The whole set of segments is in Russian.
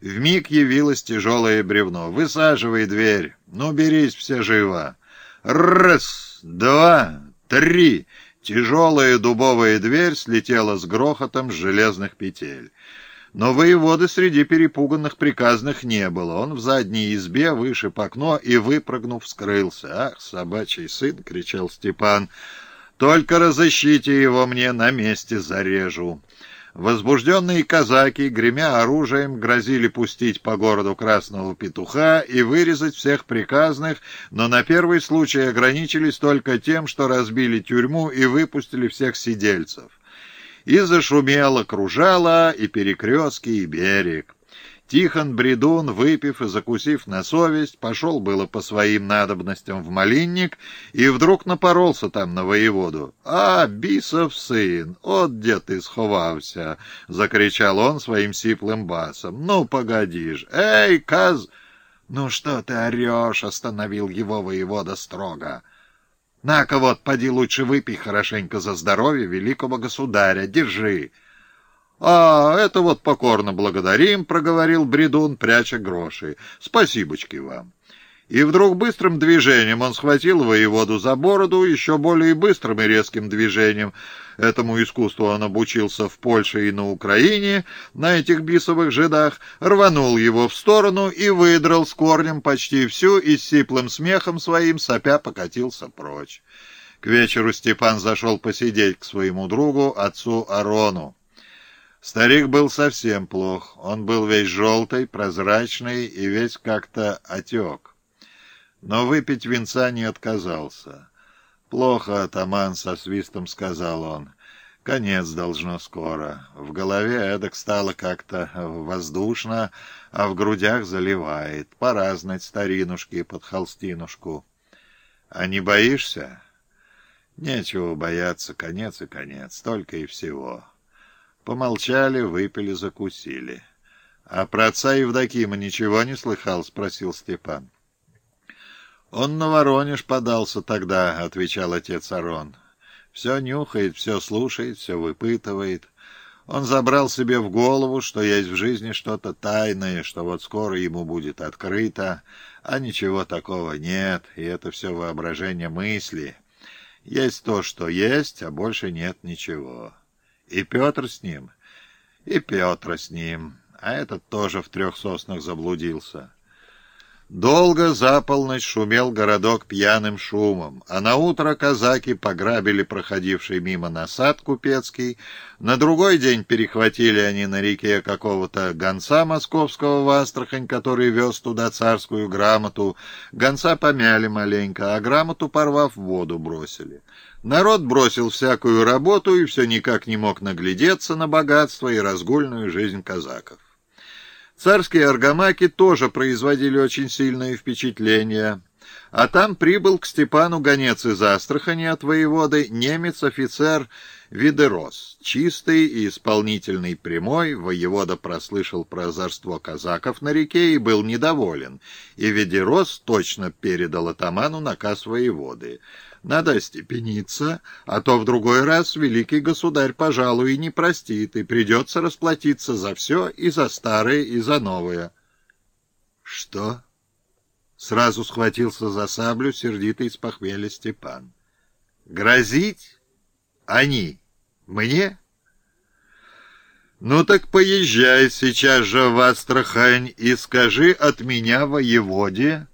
Вмиг явилось тяжелое бревно. «Высаживай дверь! Ну, берись все живо!» Раз, два, три! Тяжелая дубовая дверь слетела с грохотом с железных петель. Но воеводы среди перепуганных приказных не было. Он в задней избе вышиб окно и, выпрыгнув, скрылся. «Ах, собачий сын!» — кричал Степан. «Только разыщите его мне, на месте зарежу!» Возбужденные казаки, гремя оружием, грозили пустить по городу красного петуха и вырезать всех приказных, но на первый случай ограничились только тем, что разбили тюрьму и выпустили всех сидельцев. И зашумело, кружало и перекрестки, и берег. Тихон Бредун, выпив и закусив на совесть, пошел было по своим надобностям в малинник и вдруг напоролся там на воеводу. «А, бисов сын, от где ты сховався!» — закричал он своим сиплым басом. «Ну, погоди ж! Эй, каз...» «Ну что ты орешь?» — остановил его воевода строго. «На-ка вот, поди лучше выпей хорошенько за здоровье великого государя. Держи!» «А, это вот покорно благодарим», — проговорил Бредун, пряча гроши. «Спасибочки вам». И вдруг быстрым движением он схватил воеводу за бороду, еще более быстрым и резким движением. Этому искусству он обучился в Польше и на Украине, на этих бисовых жидах, рванул его в сторону и выдрал с корнем почти всю и с сиплым смехом своим сопя покатился прочь. К вечеру Степан зашел посидеть к своему другу, отцу Арону. Старик был совсем плох. Он был весь желтый, прозрачный и весь как-то отек. Но выпить венца не отказался. «Плохо, атаман», — со свистом сказал он. «Конец должно скоро. В голове эдак стало как-то воздушно, а в грудях заливает. Пора знать старинушки под холстинушку. А не боишься?» «Нечего бояться, конец и конец, только и всего». Помолчали, выпили, закусили. — А про отца Евдокима ничего не слыхал? — спросил Степан. — Он на Воронеж подался тогда, — отвечал отец Арон. — Все нюхает, все слушает, все выпытывает. Он забрал себе в голову, что есть в жизни что-то тайное, что вот скоро ему будет открыто, а ничего такого нет, и это все воображение мысли. Есть то, что есть, а больше нет ничего. И Петр с ним, и Петр с ним, а этот тоже в трех соснах заблудился. Долго за полночь шумел городок пьяным шумом, а на утро казаки пограбили проходивший мимо насад купецкий, на другой день перехватили они на реке какого-то гонца московского в Астрахань, который вез туда царскую грамоту, гонца помяли маленько, а грамоту, порвав, в воду бросили. Народ бросил всякую работу и все никак не мог наглядеться на богатство и разгульную жизнь казаков. Царские аргамаки тоже производили очень сильное впечатление. А там прибыл к Степану гонец из Астрахани от воеводы немец-офицер Видерос. Чистый и исполнительный прямой, воевода прослышал про озорство казаков на реке и был недоволен, и Видерос точно передал атаману наказ воеводы. Надо остепениться, а то в другой раз великий государь, пожалуй, и не простит, и придется расплатиться за все, и за старое, и за новое. — Что? — сразу схватился за саблю сердитый с похмелья Степан. — Грозить? Они? Мне? — Ну так поезжай сейчас же в Астрахань и скажи от меня воеводе,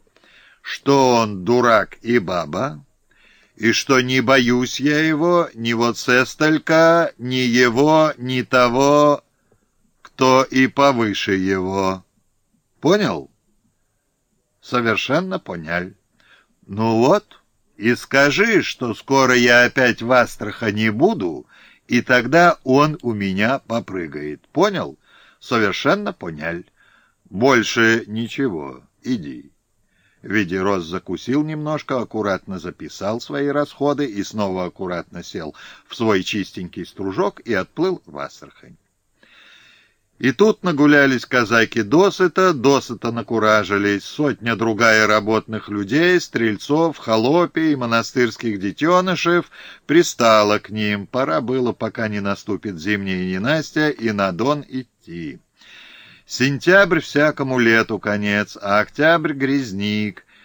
что он дурак и баба, и что не боюсь я его, ни вот сесталька, ни его, ни того, кто и повыше его. Понял? Совершенно понял. Ну вот, и скажи, что скоро я опять в Астрахани буду, и тогда он у меня попрыгает. Понял? Совершенно понял. Больше ничего. Иди. Ведерос закусил немножко, аккуратно записал свои расходы и снова аккуратно сел в свой чистенький стружок и отплыл в Астрахань. И тут нагулялись казаки досыта, досыта накуражились, сотня другая работных людей, стрельцов, холопий монастырских детенышев пристала к ним. Пора было, пока не наступит зимняя ненастья, и на Дон идти. Сентябрь всякому лету конец, а октябрь — грязник.